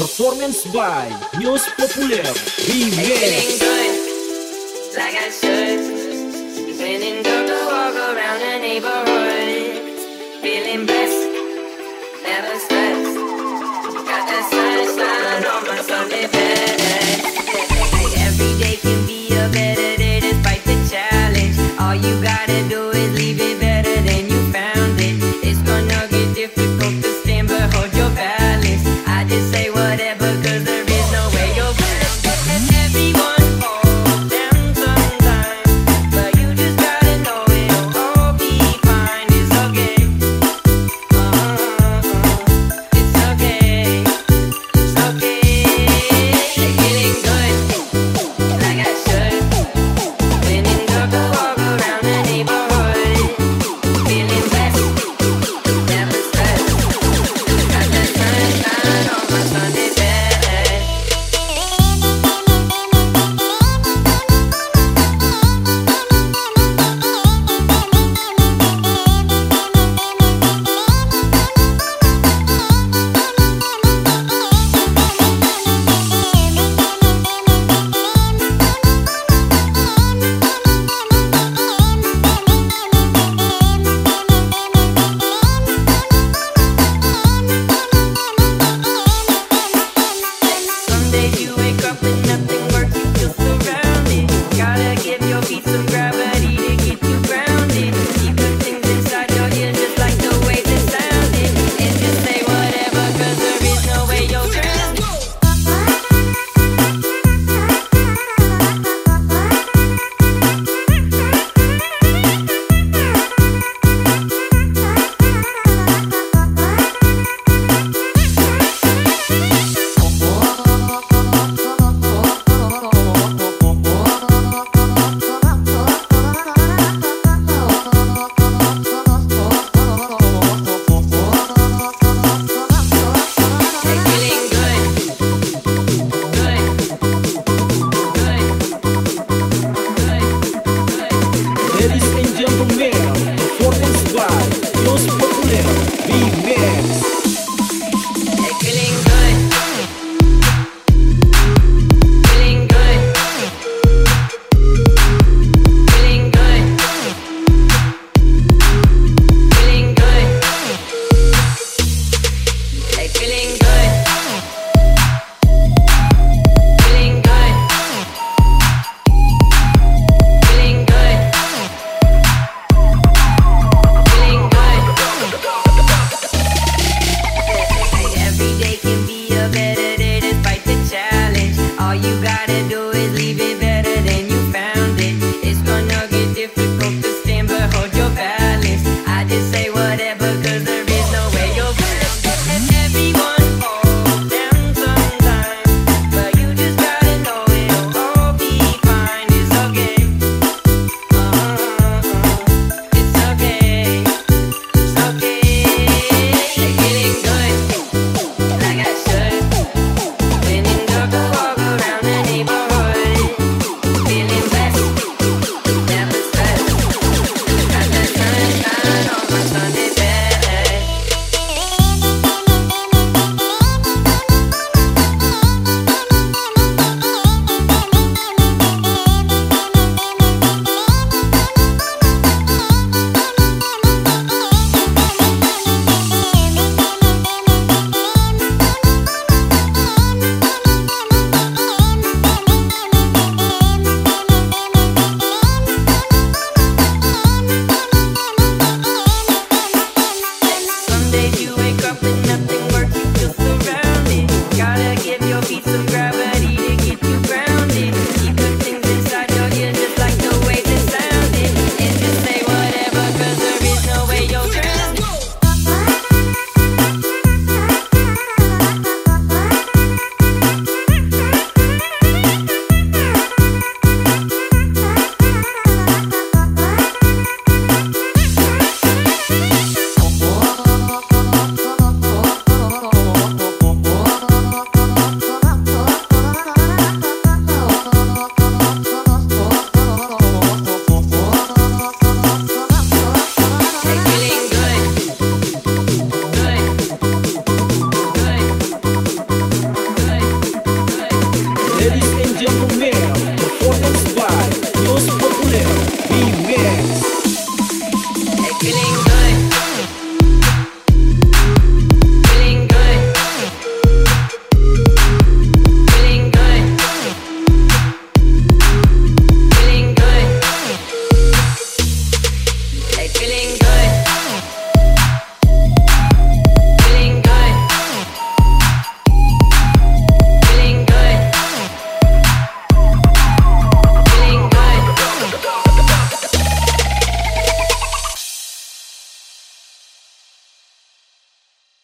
Performance by News Popular. Revenge. Good, like I should. Spinning dope to walk around the neighborhood. Feeling blessed. Never stressed. Got sunshine on my Sunday. Every day can be a better day despite the challenge. All you gotta do is leave it. All you gotta do is leave it. Back.